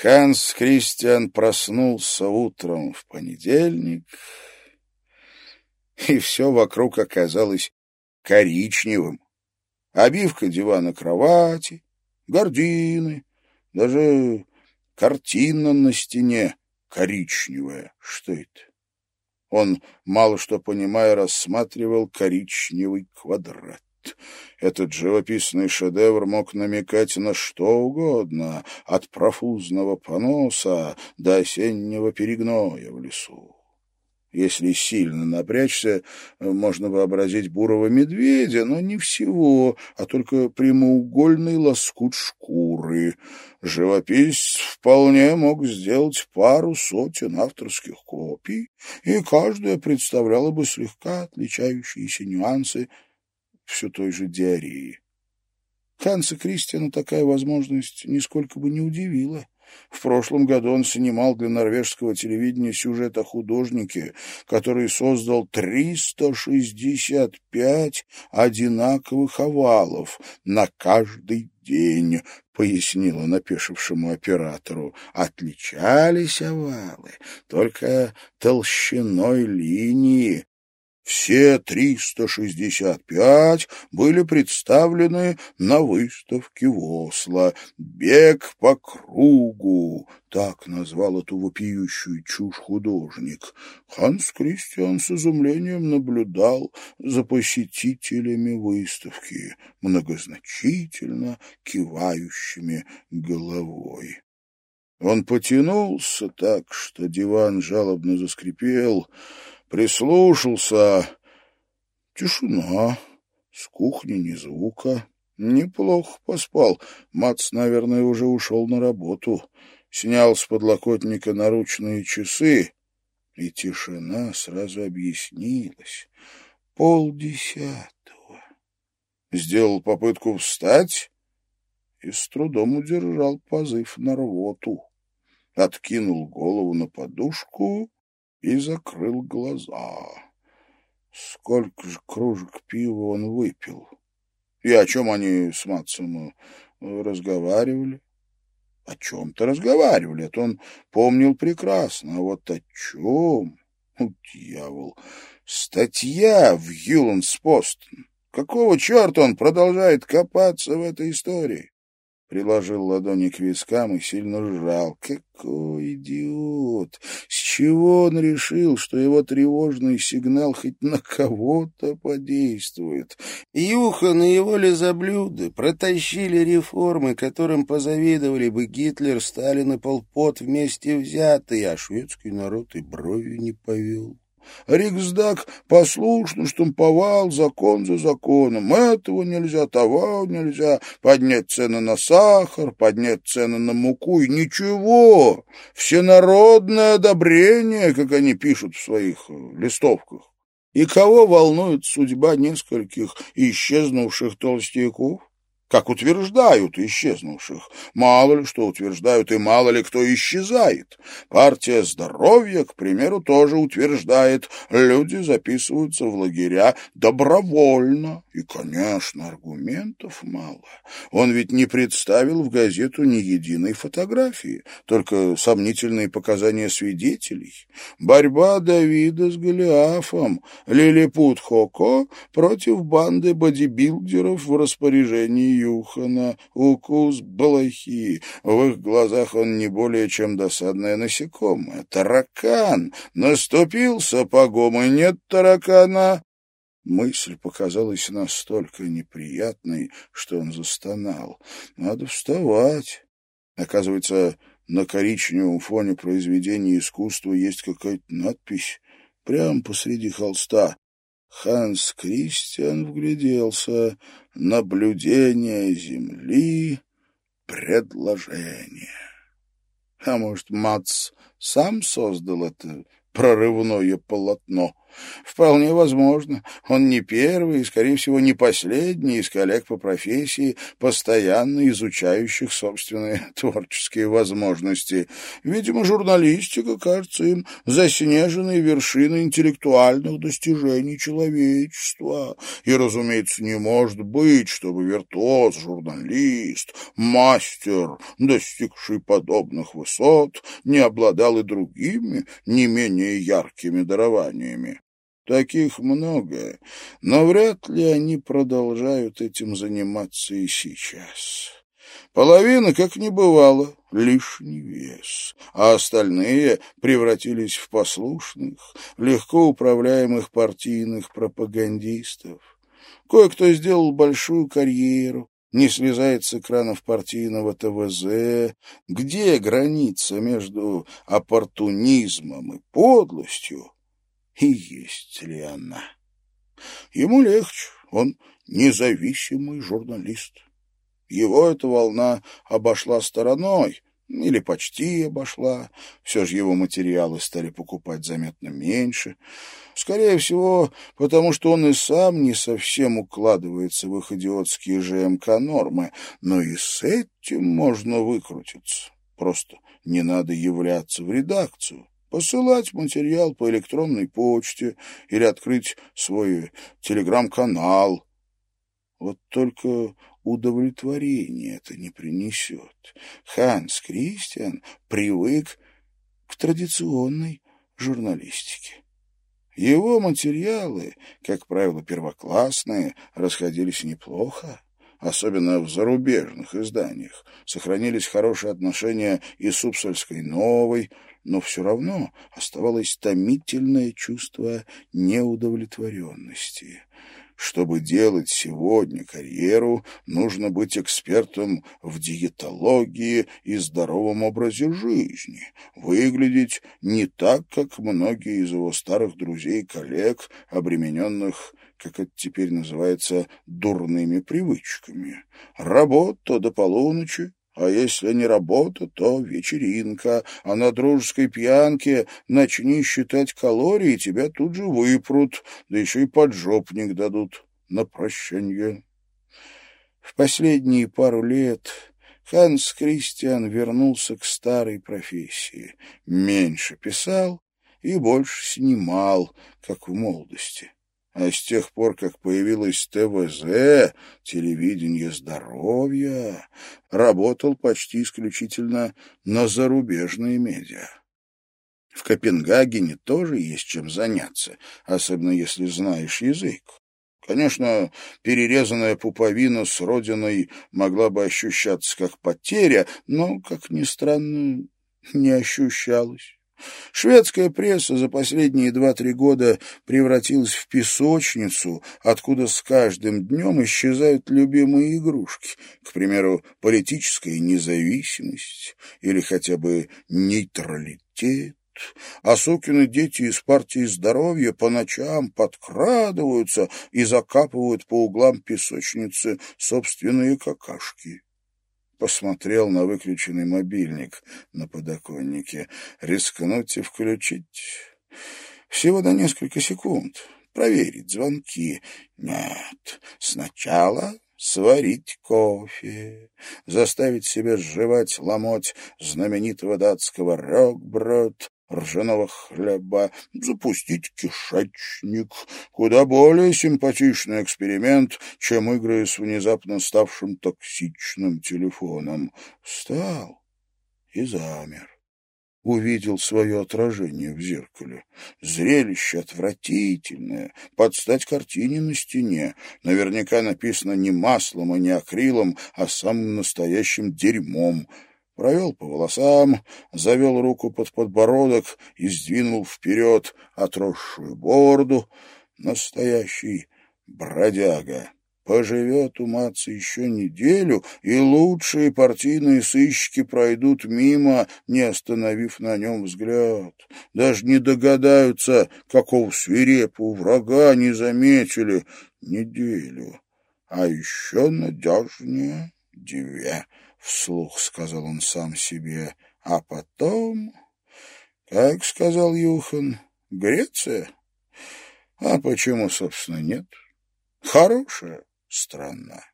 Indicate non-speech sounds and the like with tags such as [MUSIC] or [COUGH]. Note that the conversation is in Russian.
Ханс Кристиан проснулся утром в понедельник, и все вокруг оказалось коричневым. Обивка дивана кровати, гардины, даже картина на стене коричневая. Что это? Он, мало что понимая, рассматривал коричневый квадрат. Этот живописный шедевр мог намекать на что угодно, от профузного поноса до осеннего перегноя в лесу. Если сильно напрячься, можно вообразить бурого медведя, но не всего, а только прямоугольный лоскут шкуры. Живописец вполне мог сделать пару сотен авторских копий, и каждая представляла бы слегка отличающиеся нюансы все той же диареи. Ханса Кристиана такая возможность нисколько бы не удивила. В прошлом году он снимал для норвежского телевидения сюжет о художнике, который создал 365 одинаковых овалов на каждый день, пояснила напешившему оператору. Отличались овалы только толщиной линии, все 365 были представлены на выставке в Осло. «Бег по кругу» — так назвал эту вопиющую чушь художник. Ханс Кристиан с изумлением наблюдал за посетителями выставки, многозначительно кивающими головой. Он потянулся так, что диван жалобно заскрипел — Прислушался. Тишина. С кухни ни звука. Неплохо поспал. Мац, наверное, уже ушел на работу. Снял с подлокотника наручные часы, и тишина сразу объяснилась. Полдесятого. Сделал попытку встать и с трудом удержал позыв на рвоту. Откинул голову на подушку и закрыл глаза. Сколько же кружек пива он выпил? И о чем они с Матсом э, разговаривали? О чем-то разговаривали, это он помнил прекрасно. А вот о чем? Ну, дьявол! Статья в Юланс-Постон. Какого черта он продолжает копаться в этой истории? Приложил ладони к вискам и сильно сжал. Какой идиот! С чего он решил, что его тревожный сигнал хоть на кого-то подействует? Юхан и его лизоблюды протащили реформы, которым позавидовали бы Гитлер, Сталин и Полпот вместе взятые, а шведский народ и бровью не повел. Риксдаг послушно штамповал закон за законом. Этого нельзя, того нельзя, поднять цены на сахар, поднять цены на муку, и ничего. Всенародное одобрение, как они пишут в своих э, листовках. И кого волнует судьба нескольких исчезнувших толстяков? Как утверждают исчезнувших. Мало ли что утверждают, и мало ли кто исчезает. Партия здоровья, к примеру, тоже утверждает, люди записываются в лагеря добровольно. И, конечно, аргументов мало. Он ведь не представил в газету ни единой фотографии, только сомнительные показания свидетелей. Борьба Давида с Голиафом, Лилипут Хоко против банды бодибилдеров в распоряжении Юхана, укус балахи. В их глазах он не более чем досадное насекомое. Таракан! Наступил сапогом, и нет таракана. Мысль показалась настолько неприятной, что он застонал. Надо вставать. Оказывается, на коричневом фоне произведения искусства есть какая-то надпись прямо посреди холста. Ханс Кристиан вгляделся. Наблюдение Земли, предложение. А может, Мац сам создал это прорывное полотно? Вполне возможно, он не первый и, скорее всего, не последний из коллег по профессии, постоянно изучающих собственные [LAUGHS] творческие возможности. Видимо, журналистика кажется им заснеженной вершиной интеллектуальных достижений человечества. И, разумеется, не может быть, чтобы виртуоз, журналист, мастер, достигший подобных высот, не обладал и другими, не менее яркими дарованиями. Таких много, но вряд ли они продолжают этим заниматься и сейчас. Половина, как не бывало, лишний вес, а остальные превратились в послушных, легко управляемых партийных пропагандистов. Кое-кто сделал большую карьеру, не слезает с экранов партийного ТВЗ. Где граница между оппортунизмом и подлостью, и есть ли она. Ему легче, он независимый журналист. Его эта волна обошла стороной, или почти обошла. Все же его материалы стали покупать заметно меньше. Скорее всего, потому что он и сам не совсем укладывается в их идиотские ЖМК-нормы, но и с этим можно выкрутиться. Просто не надо являться в редакцию посылать материал по электронной почте или открыть свой телеграм-канал. Вот только удовлетворения это не принесет. Ханс Кристиан привык к традиционной журналистике. Его материалы, как правило, первоклассные, расходились неплохо особенно в зарубежных изданиях. Сохранились хорошие отношения и с Упсальской новой, но все равно оставалось томительное чувство неудовлетворенности. Чтобы делать сегодня карьеру, нужно быть экспертом в диетологии и здоровом образе жизни, выглядеть не так, как многие из его старых друзей и коллег, обремененных как это теперь называется, дурными привычками. Работа до полуночи, а если не работа, то вечеринка, а на дружеской пьянке начни считать калории, тебя тут же выпрут, да еще и поджопник дадут на прощание. В последние пару лет Ханс Кристиан вернулся к старой профессии. Меньше писал и больше снимал, как в молодости. А с тех пор, как появилось ТВЗ, телевидение здоровья, работал почти исключительно на зарубежные медиа. В Копенгагене тоже есть чем заняться, особенно если знаешь язык. Конечно, перерезанная пуповина с родиной могла бы ощущаться как потеря, но, как ни странно, не ощущалась. Шведская пресса за последние два-три года превратилась в песочницу, откуда с каждым днем исчезают любимые игрушки, к примеру, политическая независимость или хотя бы нейтралитет. А сукины дети из партии здоровья по ночам подкрадываются и закапывают по углам песочницы собственные какашки посмотрел на выключенный мобильник на подоконнике. Рискнуть и включить? Всего на несколько секунд. Проверить звонки. Нет, сначала сварить кофе, заставить себя сживать ломоть знаменитого датского рокброд, ржаного хлеба, запустить кишечник. Куда более симпатичный эксперимент, чем игры с внезапно ставшим токсичным телефоном. Встал и замер. Увидел свое отражение в зеркале. Зрелище отвратительное, под стать картине на стене. Наверняка написано не маслом и не акрилом, а самым настоящим дерьмом — провел по волосам, завел руку под подбородок и сдвинул вперед отросшую бороду. Настоящий бродяга. Поживет уматься еще неделю, и лучшие партийные сыщики пройдут мимо, не остановив на нем взгляд. Даже не догадаются, какого свирепого врага не заметили неделю. А еще надежнее две. — вслух сказал он сам себе. А потом, как сказал Юхан, Греция? А почему, собственно, нет? Хорошая страна.